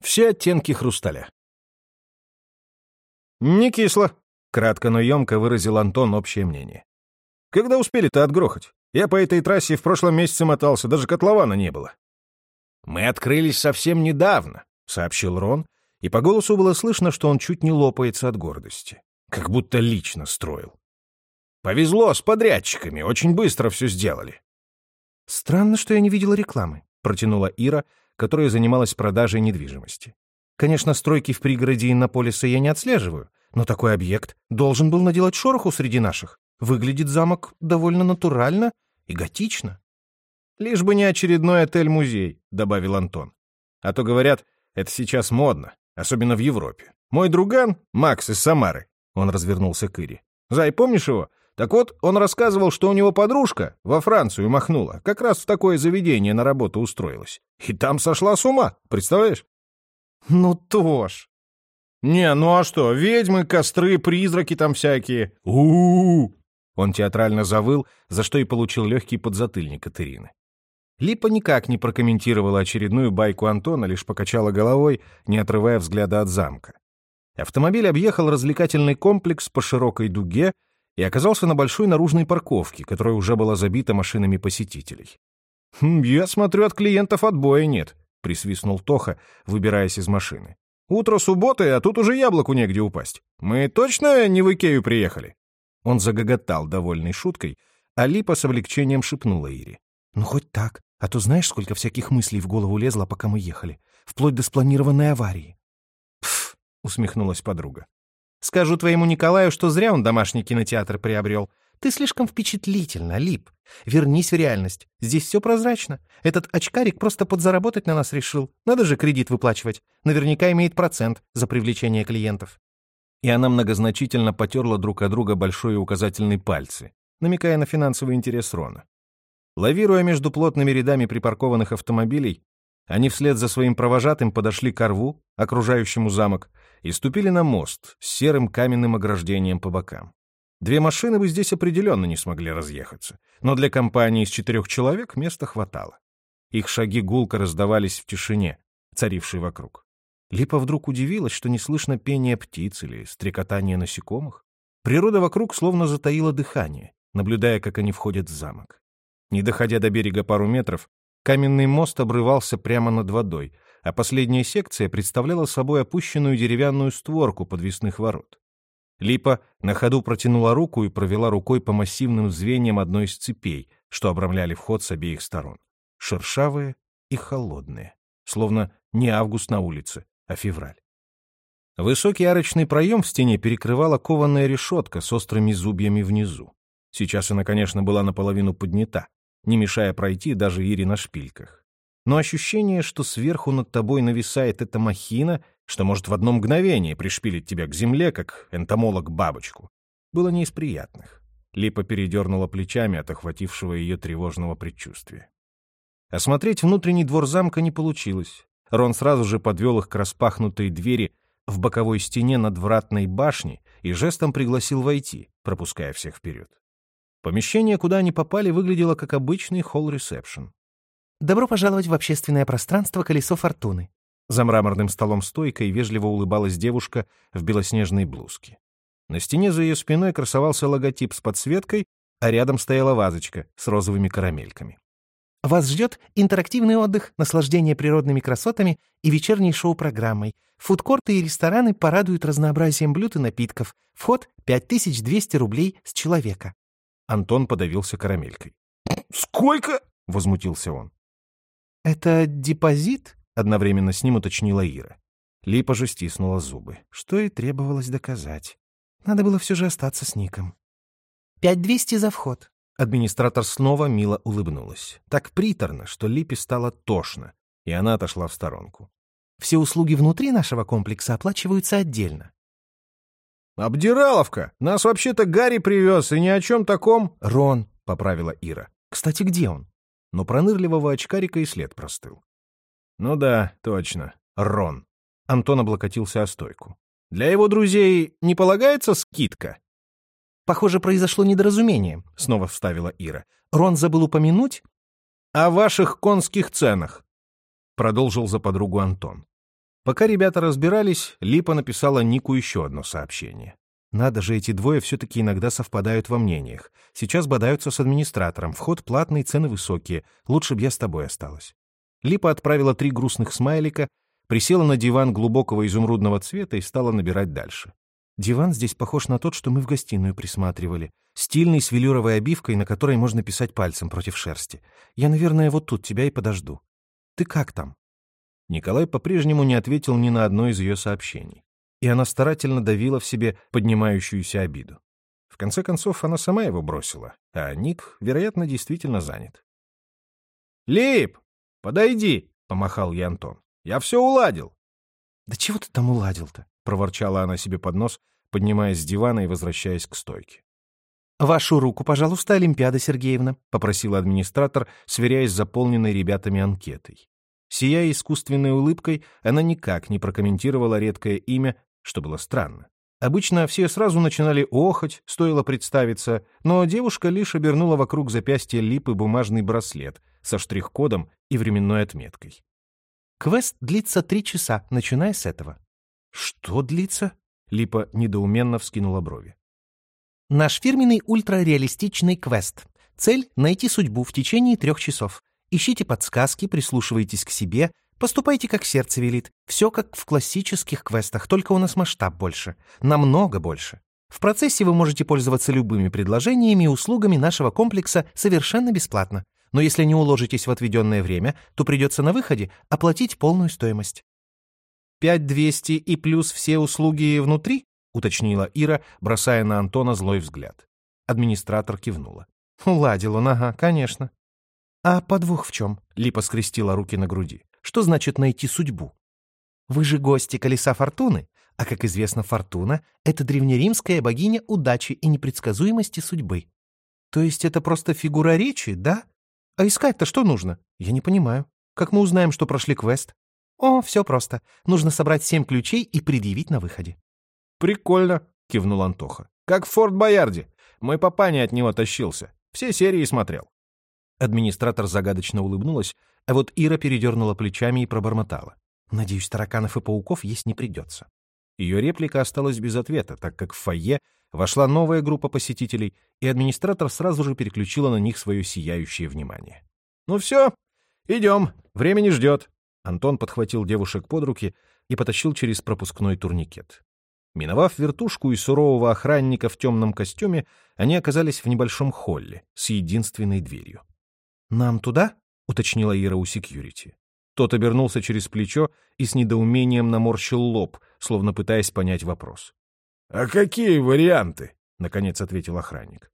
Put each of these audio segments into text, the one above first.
Все оттенки хрусталя. «Не кисло», — кратко, но емко выразил Антон общее мнение. «Когда успели-то отгрохать? Я по этой трассе в прошлом месяце мотался, даже котлована не было». «Мы открылись совсем недавно», — сообщил Рон, и по голосу было слышно, что он чуть не лопается от гордости. Как будто лично строил. «Повезло с подрядчиками, очень быстро все сделали». «Странно, что я не видела рекламы», — протянула Ира, которая занималась продажей недвижимости. Конечно, стройки в пригороде Иннополиса я не отслеживаю, но такой объект должен был наделать шороху среди наших. Выглядит замок довольно натурально и готично. «Лишь бы не очередной отель-музей», — добавил Антон. «А то, говорят, это сейчас модно, особенно в Европе. Мой друган, Макс из Самары, он развернулся к Ире. Зай, помнишь его? Так вот, он рассказывал, что у него подружка во Францию махнула, как раз в такое заведение на работу устроилась. И там сошла с ума, представляешь? Ну, тоже. Не, ну а что, ведьмы, костры, призраки там всякие. у у, -у Он театрально завыл, за что и получил легкий подзатыльник от Ирины. Липа никак не прокомментировала очередную байку Антона, лишь покачала головой, не отрывая взгляда от замка. Автомобиль объехал развлекательный комплекс по широкой дуге и оказался на большой наружной парковке, которая уже была забита машинами посетителей. «Хм, «Я смотрю, от клиентов отбоя нет», — присвистнул Тоха, выбираясь из машины. «Утро субботы, а тут уже яблоку негде упасть. Мы точно не в Икею приехали?» Он загоготал, довольной шуткой, а Липа с облегчением шепнула Ире. «Ну, хоть так, а то знаешь, сколько всяких мыслей в голову лезло, пока мы ехали, вплоть до спланированной аварии». «Пф!» — усмехнулась подруга. «Скажу твоему Николаю, что зря он домашний кинотеатр приобрел. Ты слишком впечатлительна, Лип. Вернись в реальность. Здесь все прозрачно. Этот очкарик просто подзаработать на нас решил. Надо же кредит выплачивать. Наверняка имеет процент за привлечение клиентов. И она многозначительно потерла друг от друга большой и указательный пальцы, намекая на финансовый интерес Рона. Лавируя между плотными рядами припаркованных автомобилей, они вслед за своим провожатым подошли к рву, окружающему замок, и ступили на мост с серым каменным ограждением по бокам. Две машины бы здесь определенно не смогли разъехаться, но для компании из четырех человек места хватало. Их шаги гулко раздавались в тишине, царившей вокруг. Липа вдруг удивилась, что не слышно пения птиц или стрекотания насекомых. Природа вокруг словно затаила дыхание, наблюдая, как они входят в замок. Не доходя до берега пару метров, каменный мост обрывался прямо над водой, а последняя секция представляла собой опущенную деревянную створку подвесных ворот. Липа на ходу протянула руку и провела рукой по массивным звеньям одной из цепей, что обрамляли вход с обеих сторон. Шершавые и холодные, словно не август на улице, а февраль. Высокий арочный проем в стене перекрывала кованая решетка с острыми зубьями внизу. Сейчас она, конечно, была наполовину поднята, не мешая пройти даже Ире на шпильках. Но ощущение, что сверху над тобой нависает эта махина, что может в одно мгновение пришпилить тебя к земле, как энтомолог бабочку, было не из приятных. Липа передернула плечами от охватившего ее тревожного предчувствия. Осмотреть внутренний двор замка не получилось. Рон сразу же подвел их к распахнутой двери в боковой стене надвратной башни и жестом пригласил войти, пропуская всех вперед. Помещение, куда они попали, выглядело как обычный холл-ресепшн. «Добро пожаловать в общественное пространство «Колесо фортуны», за мраморным столом стойкой вежливо улыбалась девушка в белоснежной блузке. На стене за ее спиной красовался логотип с подсветкой, а рядом стояла вазочка с розовыми карамельками. Вас ждет интерактивный отдых, наслаждение природными красотами и вечерней шоу-программой. Фудкорты и рестораны порадуют разнообразием блюд и напитков. Вход — 5200 рублей с человека. Антон подавился карамелькой. «Сколько?» — возмутился он. «Это депозит?» Одновременно с ним уточнила Ира. Липа же стиснула зубы, что и требовалось доказать. Надо было все же остаться с Ником. «Пять двести за вход». Администратор снова мило улыбнулась. Так приторно, что Липе стало тошно, и она отошла в сторонку. «Все услуги внутри нашего комплекса оплачиваются отдельно». «Обдираловка! Нас вообще-то Гарри привез, и ни о чем таком...» «Рон», — поправила Ира. «Кстати, где он?» Но пронырливого очкарика и след простыл. Ну да, точно. Рон. Антон облокотился о стойку. Для его друзей не полагается скидка? Похоже, произошло недоразумение, снова вставила Ира. Рон забыл упомянуть о ваших конских ценах. Продолжил за подругу Антон. Пока ребята разбирались, Липа написала Нику еще одно сообщение. Надо же, эти двое все-таки иногда совпадают во мнениях. Сейчас бодаются с администратором, вход платный, цены высокие. Лучше б я с тобой осталась. Липа отправила три грустных смайлика, присела на диван глубокого изумрудного цвета и стала набирать дальше. Диван здесь похож на тот, что мы в гостиную присматривали. Стильный, с велюровой обивкой, на которой можно писать пальцем против шерсти. Я, наверное, вот тут тебя и подожду. Ты как там?» Николай по-прежнему не ответил ни на одно из ее сообщений. И она старательно давила в себе поднимающуюся обиду. В конце концов, она сама его бросила, а Ник, вероятно, действительно занят. «Лип, подойди!» — помахал ей Антон. «Я все уладил!» «Да чего ты там уладил-то?» — проворчала она себе под нос, поднимаясь с дивана и возвращаясь к стойке. «Вашу руку, пожалуйста, Олимпиада Сергеевна», — попросила администратор, сверяясь с заполненной ребятами анкетой. Сияя искусственной улыбкой, она никак не прокомментировала редкое имя, что было странно. Обычно все сразу начинали охать, стоило представиться, но девушка лишь обернула вокруг запястья липы бумажный браслет со штрих-кодом и временной отметкой. «Квест длится три часа, начиная с этого». «Что длится?» — Липа недоуменно вскинула брови. Наш фирменный ультрареалистичный квест. Цель — найти судьбу в течение трех часов. Ищите подсказки, прислушивайтесь к себе, поступайте, как сердце велит. Все как в классических квестах, только у нас масштаб больше. Намного больше. В процессе вы можете пользоваться любыми предложениями и услугами нашего комплекса совершенно бесплатно. Но если не уложитесь в отведенное время, то придется на выходе оплатить полную стоимость. Пять двести и плюс все услуги внутри? — уточнила Ира, бросая на Антона злой взгляд. Администратор кивнула. «Уладил он, ага, конечно». «А подвох в чем?» — Липа скрестила руки на груди. «Что значит найти судьбу?» «Вы же гости колеса фортуны, а, как известно, фортуна — это древнеримская богиня удачи и непредсказуемости судьбы. То есть это просто фигура речи, да? А искать-то что нужно? Я не понимаю. Как мы узнаем, что прошли квест? О, все просто. Нужно собрать семь ключей и предъявить на выходе. «Прикольно», — кивнул Антоха. «Как в Форт Боярде. Мой папаня от него тащился. Все серии смотрел». Администратор загадочно улыбнулась, а вот Ира передернула плечами и пробормотала. «Надеюсь, тараканов и пауков есть не придется». Ее реплика осталась без ответа, так как в фойе вошла новая группа посетителей, и администратор сразу же переключила на них свое сияющее внимание. «Ну все, идем, время не ждет». Антон подхватил девушек под руки и потащил через пропускной турникет. Миновав вертушку и сурового охранника в темном костюме, они оказались в небольшом холле с единственной дверью. «Нам туда?» — уточнила Ира у секьюрити. Тот обернулся через плечо и с недоумением наморщил лоб, словно пытаясь понять вопрос. «А какие варианты?» — наконец ответил охранник.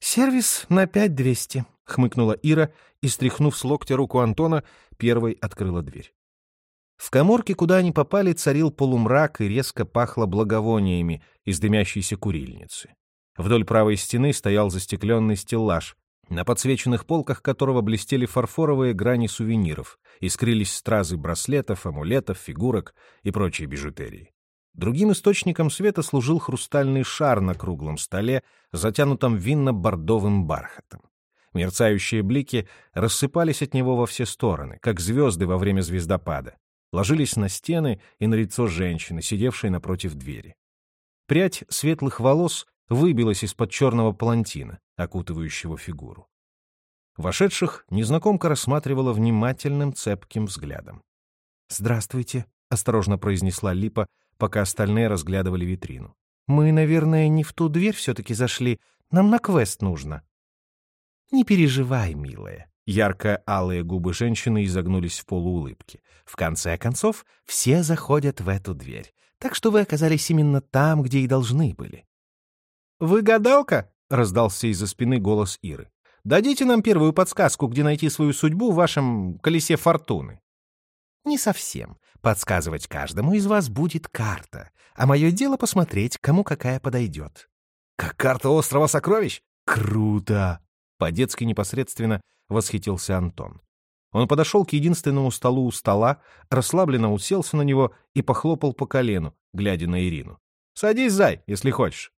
«Сервис на пять двести», — хмыкнула Ира и, стряхнув с локтя руку Антона, первой открыла дверь. В коморке, куда они попали, царил полумрак и резко пахло благовониями из дымящейся курильницы. Вдоль правой стены стоял застекленный стеллаж, на подсвеченных полках которого блестели фарфоровые грани сувениров, искрились стразы браслетов, амулетов, фигурок и прочей бижутерии. Другим источником света служил хрустальный шар на круглом столе, затянутом винно-бордовым бархатом. Мерцающие блики рассыпались от него во все стороны, как звезды во время звездопада ложились на стены и на лицо женщины, сидевшей напротив двери. Прядь светлых волос выбилась из-под черного палантина, окутывающего фигуру. Вошедших незнакомка рассматривала внимательным цепким взглядом. «Здравствуйте», — осторожно произнесла Липа, пока остальные разглядывали витрину. «Мы, наверное, не в ту дверь все-таки зашли. Нам на квест нужно». «Не переживай, милая», Ярко-алые губы женщины изогнулись в полуулыбке. В конце концов, все заходят в эту дверь. Так что вы оказались именно там, где и должны были. «Вы гадалка?» — раздался из-за спины голос Иры. «Дадите нам первую подсказку, где найти свою судьбу в вашем колесе фортуны». «Не совсем. Подсказывать каждому из вас будет карта, а мое дело посмотреть, кому какая подойдет». «Как карта острова сокровищ? Круто!» По-детски непосредственно — восхитился Антон. Он подошел к единственному столу у стола, расслабленно уселся на него и похлопал по колену, глядя на Ирину. «Садись, зай, если хочешь».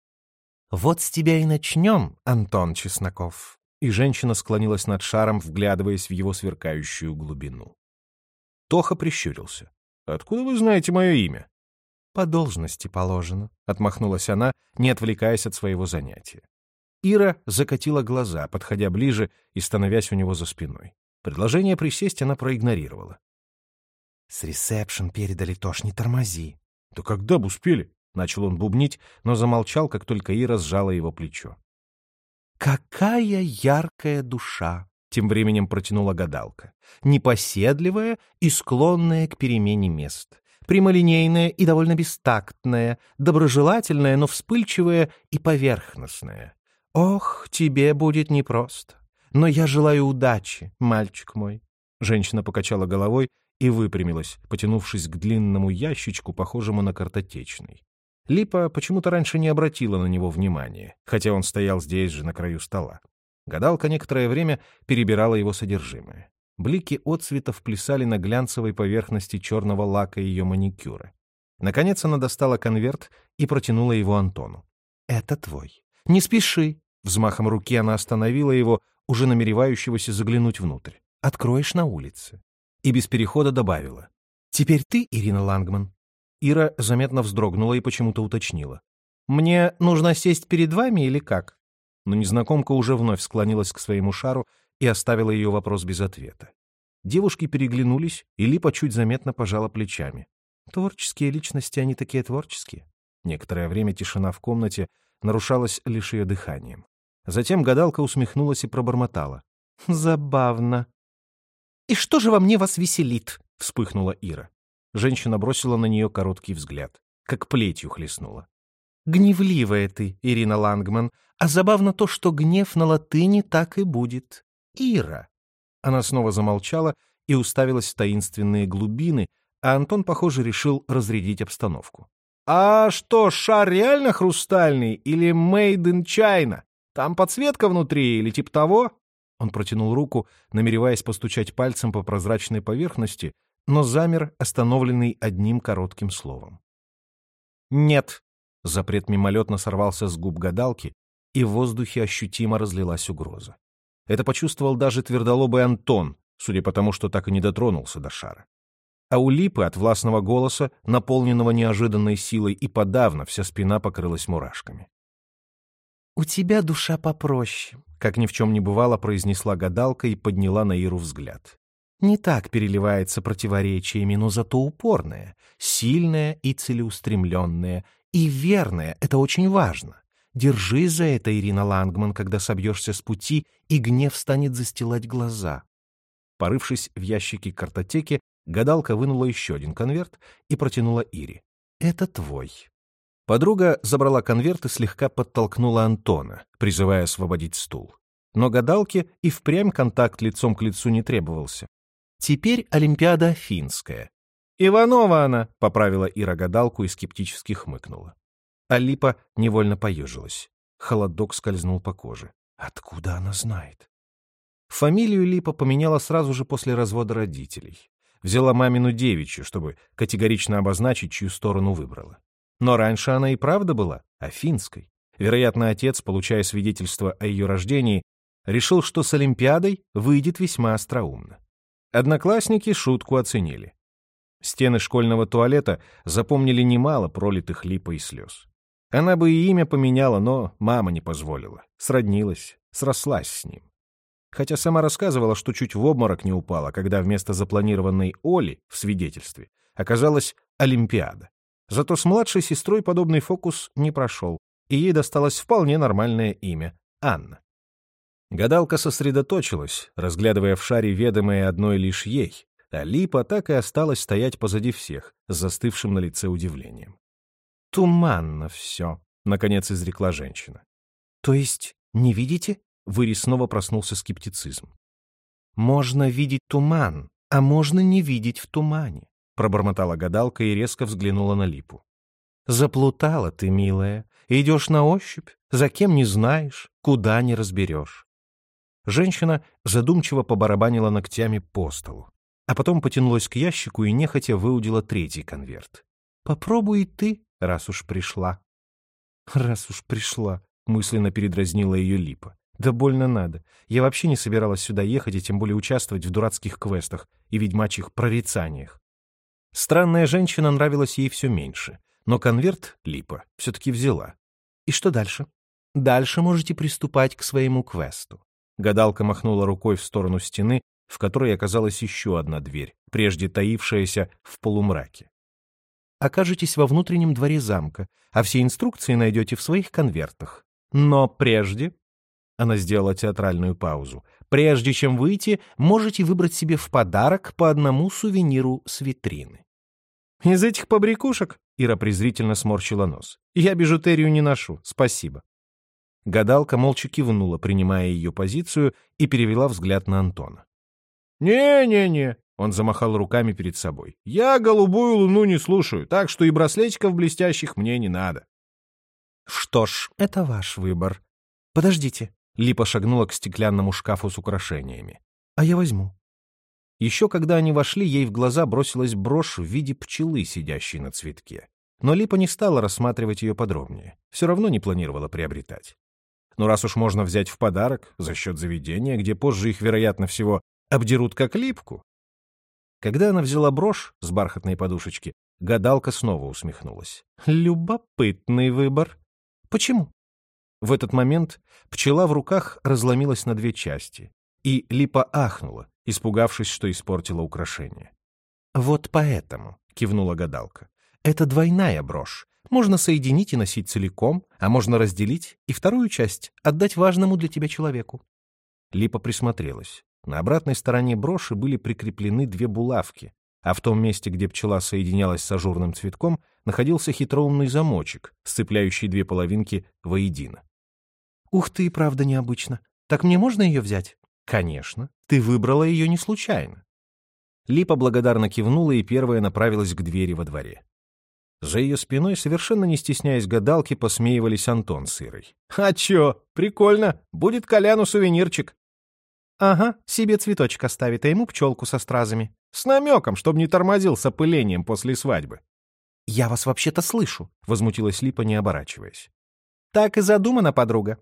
«Вот с тебя и начнем, Антон Чесноков». И женщина склонилась над шаром, вглядываясь в его сверкающую глубину. Тоха прищурился. Откуда вы знаете мое имя?» «По должности положено», — отмахнулась она, не отвлекаясь от своего занятия. Ира закатила глаза, подходя ближе и становясь у него за спиной. Предложение присесть она проигнорировала. «С ресепшн передали, Тош, не тормози». «Да когда бы успели?» — начал он бубнить, но замолчал, как только Ира сжала его плечо. «Какая яркая душа!» — тем временем протянула гадалка. «Непоседливая и склонная к перемене мест прямолинейная и довольно бестактная, доброжелательная, но вспыльчивая и поверхностная. Ох, тебе будет непросто. Но я желаю удачи, мальчик мой. Женщина покачала головой и выпрямилась, потянувшись к длинному ящичку, похожему на картотечный. Липа почему-то раньше не обратила на него внимания, хотя он стоял здесь же, на краю стола. Гадалка некоторое время перебирала его содержимое. Блики отцветов плясали на глянцевой поверхности черного лака ее маникюра. Наконец она достала конверт и протянула его Антону. «Это твой. Не спеши!» Взмахом руки она остановила его, уже намеревающегося заглянуть внутрь. «Откроешь на улице». И без перехода добавила. «Теперь ты, Ирина Лангман?» Ира заметно вздрогнула и почему-то уточнила. «Мне нужно сесть перед вами или как?» Но незнакомка уже вновь склонилась к своему шару и оставила ее вопрос без ответа. Девушки переглянулись, и Липа чуть заметно пожала плечами. Творческие личности, они такие творческие. Некоторое время тишина в комнате нарушалась лишь ее дыханием. Затем гадалка усмехнулась и пробормотала. «Забавно». «И что же во мне вас веселит?» — вспыхнула Ира. Женщина бросила на нее короткий взгляд, как плетью хлестнула. «Гневливая ты, Ирина Лангман, а забавно то, что гнев на латыни так и будет. Ира!» Она снова замолчала и уставилась в таинственные глубины, а Антон, похоже, решил разрядить обстановку. «А что, шар реально хрустальный или made in China? Там подсветка внутри или типа того?» Он протянул руку, намереваясь постучать пальцем по прозрачной поверхности, но замер, остановленный одним коротким словом. «Нет!» — запрет мимолетно сорвался с губ гадалки, и в воздухе ощутимо разлилась угроза. Это почувствовал даже твердолобый Антон, судя по тому, что так и не дотронулся до шара. А у Липы от властного голоса, наполненного неожиданной силой, и подавно вся спина покрылась мурашками. «У тебя душа попроще», — как ни в чем не бывало, произнесла гадалка и подняла на Иру взгляд. «Не так переливается противоречиями, но зато упорная, сильная и целеустремленная, и верная — это очень важно. Держи за это, Ирина Лангман, когда собьешься с пути, и гнев станет застилать глаза. Порывшись в ящике картотеки, гадалка вынула еще один конверт и протянула Ире. «Это твой». Подруга забрала конверт и слегка подтолкнула Антона, призывая освободить стул. Но гадалке и впрямь контакт лицом к лицу не требовался. Теперь Олимпиада финская. «Иванова она!» — поправила Ира гадалку и скептически хмыкнула. Алипа невольно поежилась. Холодок скользнул по коже. Откуда она знает? Фамилию Липа поменяла сразу же после развода родителей. Взяла мамину девичью, чтобы категорично обозначить, чью сторону выбрала. Но раньше она и правда была афинской. Вероятно, отец, получая свидетельство о ее рождении, решил, что с Олимпиадой выйдет весьма остроумно. Одноклассники шутку оценили. Стены школьного туалета запомнили немало пролитых липой слез. Она бы и имя поменяла, но мама не позволила. Сроднилась, срослась с ним. Хотя сама рассказывала, что чуть в обморок не упала, когда вместо запланированной Оли в свидетельстве оказалась Олимпиада. Зато с младшей сестрой подобный фокус не прошел, и ей досталось вполне нормальное имя — Анна. Гадалка сосредоточилась, разглядывая в шаре ведомое одной лишь ей, а Липа так и осталась стоять позади всех, с застывшим на лице удивлением. «Туманно все», — наконец изрекла женщина. «То есть не видите?» — в снова проснулся скептицизм. «Можно видеть туман, а можно не видеть в тумане», — пробормотала гадалка и резко взглянула на Липу. «Заплутала ты, милая, идешь на ощупь, за кем не знаешь, куда не разберешь». Женщина задумчиво побарабанила ногтями по столу, а потом потянулась к ящику и нехотя выудила третий конверт. «Попробуй ты, раз уж пришла». «Раз уж пришла», — мысленно передразнила ее Липа. «Да больно надо. Я вообще не собиралась сюда ехать и тем более участвовать в дурацких квестах и ведьмачьих прорицаниях». Странная женщина нравилась ей все меньше, но конверт Липа все-таки взяла. И что дальше? Дальше можете приступать к своему квесту. Гадалка махнула рукой в сторону стены, в которой оказалась еще одна дверь, прежде таившаяся в полумраке. Окажетесь во внутреннем дворе замка, а все инструкции найдете в своих конвертах. Но прежде она сделала театральную паузу. «Прежде чем выйти, можете выбрать себе в подарок по одному сувениру с витрины». «Из этих побрякушек?» — Ира презрительно сморщила нос. «Я бижутерию не ношу, спасибо». Гадалка молча кивнула, принимая ее позицию, и перевела взгляд на Антона. «Не-не-не», — он замахал руками перед собой. «Я голубую луну не слушаю, так что и браслетиков блестящих мне не надо». «Что ж, это ваш выбор. Подождите, Липа шагнула к стеклянному шкафу с украшениями. «А я возьму». Еще когда они вошли, ей в глаза бросилась брошь в виде пчелы, сидящей на цветке. Но Липа не стала рассматривать ее подробнее. Все равно не планировала приобретать. Но раз уж можно взять в подарок, за счет заведения, где позже их, вероятно всего, обдерут как липку. Когда она взяла брошь с бархатной подушечки, гадалка снова усмехнулась. «Любопытный выбор. Почему?» В этот момент пчела в руках разломилась на две части, и Липа ахнула, испугавшись, что испортила украшение. «Вот поэтому», — кивнула гадалка, — «это двойная брошь. Можно соединить и носить целиком, а можно разделить и вторую часть отдать важному для тебя человеку». Липа присмотрелась. На обратной стороне броши были прикреплены две булавки, а в том месте, где пчела соединялась с ажурным цветком, находился хитроумный замочек, сцепляющий две половинки воедино. «Ух ты, правда необычно. Так мне можно ее взять?» «Конечно. Ты выбрала ее не случайно». Липа благодарно кивнула и первая направилась к двери во дворе. За ее спиной, совершенно не стесняясь гадалки, посмеивались Антон с Ирой. «А чё? Прикольно. Будет Коляну сувенирчик». «Ага, себе цветочек оставит, а ему пчелку со стразами. С намеком, чтобы не тормозил с опылением после свадьбы». «Я вас вообще-то слышу», — возмутилась Липа, не оборачиваясь. «Так и задумано, подруга.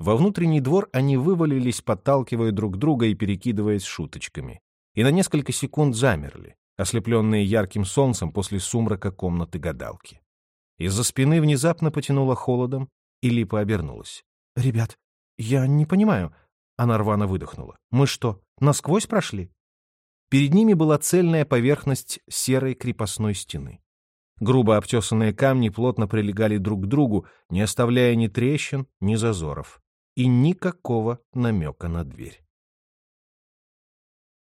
Во внутренний двор они вывалились, подталкивая друг друга и перекидываясь шуточками. И на несколько секунд замерли, ослепленные ярким солнцем после сумрака комнаты гадалки. Из-за спины внезапно потянуло холодом, и Липа обернулась. «Ребят, я не понимаю». Она рвано выдохнула. «Мы что, насквозь прошли?» Перед ними была цельная поверхность серой крепостной стены. Грубо обтесанные камни плотно прилегали друг к другу, не оставляя ни трещин, ни зазоров и никакого намека на дверь.